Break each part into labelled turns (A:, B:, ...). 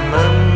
A: Kala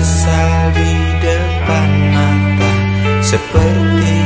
A: Sesal di depan mata Seperti